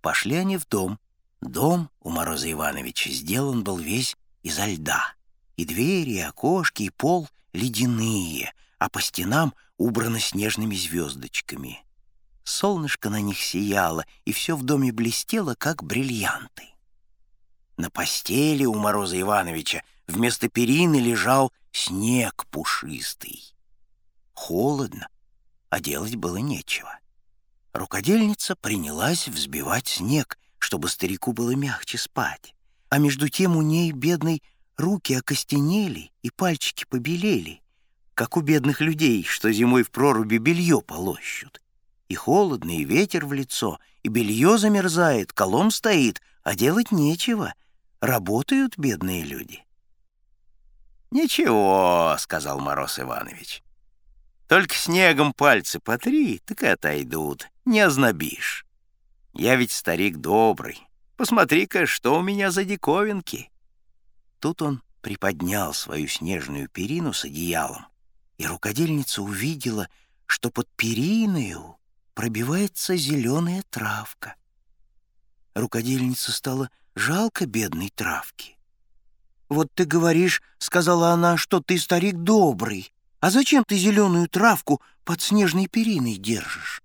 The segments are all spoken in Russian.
Пошли они в дом. Дом у Мороза Ивановича сделан был весь изо льда. И двери, и окошки, и пол ледяные, а по стенам убрано снежными звездочками. Солнышко на них сияло, и все в доме блестело, как бриллианты. На постели у Мороза Ивановича вместо перины лежал снег пушистый. Холодно, а делать было нечего. Рукодельница принялась взбивать снег, чтобы старику было мягче спать. А между тем у ней, бедной, руки окостенели и пальчики побелели, как у бедных людей, что зимой в проруби белье полощут. И холодно, и ветер в лицо, и белье замерзает, колом стоит, а делать нечего. Работают бедные люди. «Ничего», — сказал Мороз Иванович. «Только снегом пальцы потри, так и отойдут, не ознобишь. Я ведь старик добрый. Посмотри-ка, что у меня за диковинки». Тут он приподнял свою снежную перину с одеялом, и рукодельница увидела, что под периною пробивается зеленая травка. Рукодельница стала жалко бедной травки. «Вот ты говоришь, — сказала она, — что ты старик добрый. А зачем ты зеленую травку под снежной периной держишь?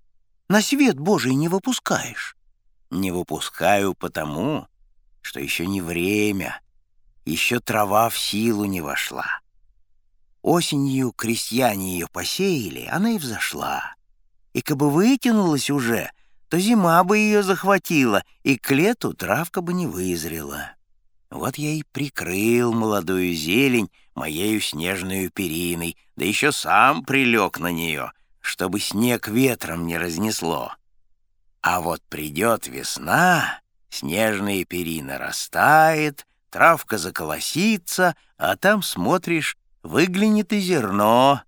На свет Божий не выпускаешь». «Не выпускаю потому, что еще не время, еще трава в силу не вошла. Осенью крестьяне ее посеяли, она и взошла. И кабы вытянулась уже, то зима бы ее захватила, и к лету травка бы не вызрела. Вот я и прикрыл молодую зелень моею снежную периной, да еще сам прилег на нее, чтобы снег ветром не разнесло. А вот придет весна, снежная перина растает, травка заколосится, а там, смотришь, выглянет и зерно.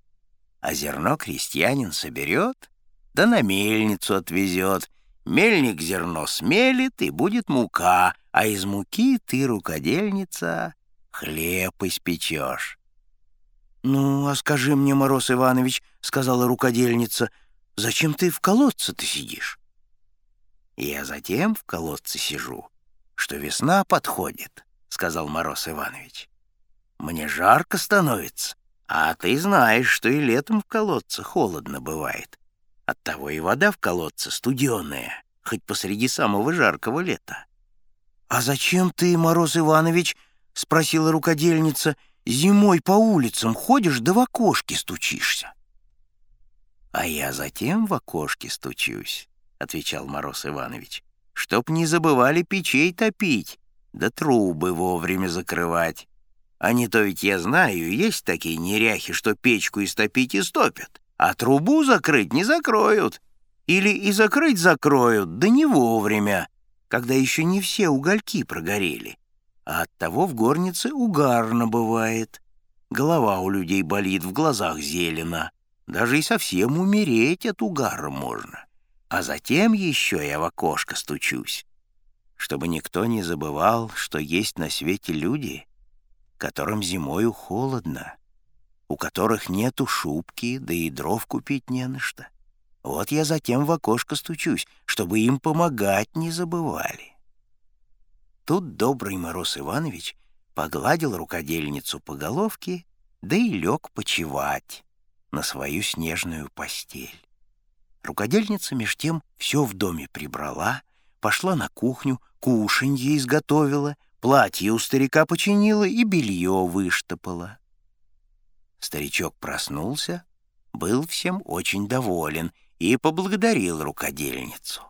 А зерно крестьянин соберет, да на мельницу отвезет. Мельник зерно смелит, и будет мука — а из муки ты, рукодельница, хлеб испечешь. «Ну, а скажи мне, Мороз Иванович, — сказала рукодельница, — зачем ты в колодце-то сидишь?» «Я затем в колодце сижу, что весна подходит», — сказал Мороз Иванович. «Мне жарко становится, а ты знаешь, что и летом в колодце холодно бывает. Оттого и вода в колодце студеная, хоть посреди самого жаркого лета. «А зачем ты, Мороз Иванович, — спросила рукодельница, — зимой по улицам ходишь да в окошке стучишься?» «А я затем в окошке стучусь», — отвечал Мороз Иванович, «чтоб не забывали печей топить, да трубы вовремя закрывать. А не то ведь я знаю, есть такие неряхи, что печку истопить и стопят, а трубу закрыть не закроют. Или и закрыть закроют, да не вовремя, когда еще не все угольки прогорели, а оттого в горнице угарно бывает. Голова у людей болит, в глазах зелено. Даже и совсем умереть от угара можно. А затем еще я в окошко стучусь, чтобы никто не забывал, что есть на свете люди, которым зимою холодно, у которых нету шубки, да и дров купить не на что. Вот я затем в окошко стучусь, чтобы им помогать не забывали. Тут добрый Мороз Иванович погладил рукодельницу по головке, да и лег почевать на свою снежную постель. Рукодельница меж тем все в доме прибрала, пошла на кухню, кушанье изготовила, платье у старика починила и белье выштопала. Старичок проснулся, был всем очень доволен — и поблагодарил рукодельницу.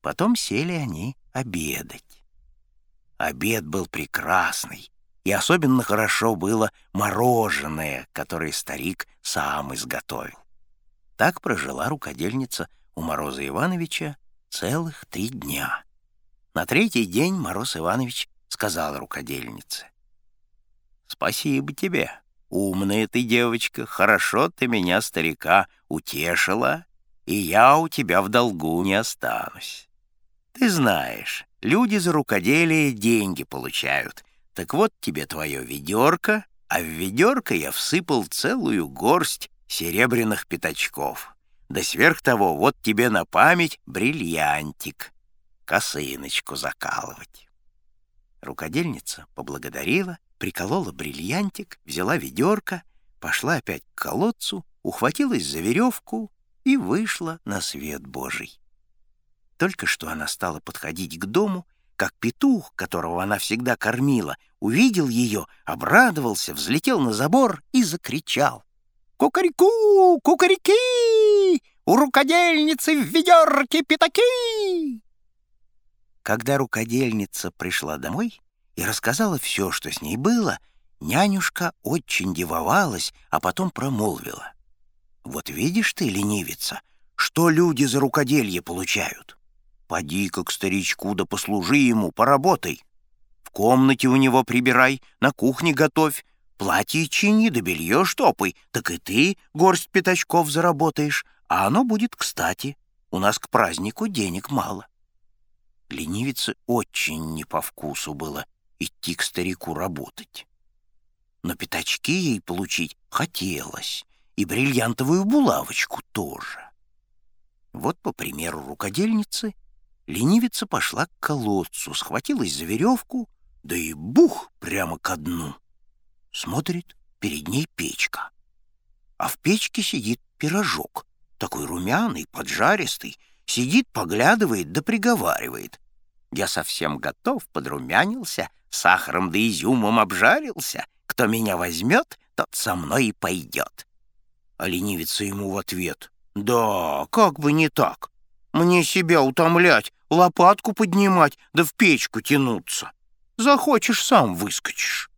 Потом сели они обедать. Обед был прекрасный, и особенно хорошо было мороженое, которое старик сам изготовил. Так прожила рукодельница у Мороза Ивановича целых три дня. На третий день Мороз Иванович сказал рукодельнице. «Спасибо тебе, умная ты девочка, хорошо ты меня, старика, утешила и я у тебя в долгу не останусь. Ты знаешь, люди за рукоделие деньги получают. Так вот тебе твое ведерко, а в ведерко я всыпал целую горсть серебряных пятачков. Да сверх того, вот тебе на память бриллиантик. косыночку закалывать. Рукодельница поблагодарила, приколола бриллиантик, взяла ведерко, пошла опять к колодцу, ухватилась за веревку и вышла на свет Божий. Только что она стала подходить к дому, как петух, которого она всегда кормила, увидел ее, обрадовался, взлетел на забор и закричал. «Кукареку! Кукаряки! У рукодельницы в ведерке пятаки!» Когда рукодельница пришла домой и рассказала все, что с ней было, нянюшка очень дивовалась, а потом промолвила. «Вот видишь ты, ленивица, что люди за рукоделье получают? Поди-ка к старичку да послужи ему, поработай. В комнате у него прибирай, на кухне готовь, платье чини да белье штопай, так и ты горсть пятачков заработаешь, а оно будет кстати. У нас к празднику денег мало. Ленивице очень не по вкусу было идти к старику работать. Но пятачки ей получить хотелось, и бриллиантовую булавочку тоже. Вот, по примеру рукодельницы, ленивица пошла к колодцу, схватилась за веревку, да и бух прямо ко дну. Смотрит, перед ней печка. А в печке сидит пирожок, такой румяный, поджаристый, сидит, поглядывает да приговаривает. Я совсем готов, подрумянился, сахаром да изюмом обжарился. Кто меня возьмет, тот со мной и пойдет. А ленивица ему в ответ. Да, как бы не так. Мне себя утомлять, лопатку поднимать, да в печку тянуться. Захочешь, сам выскочишь.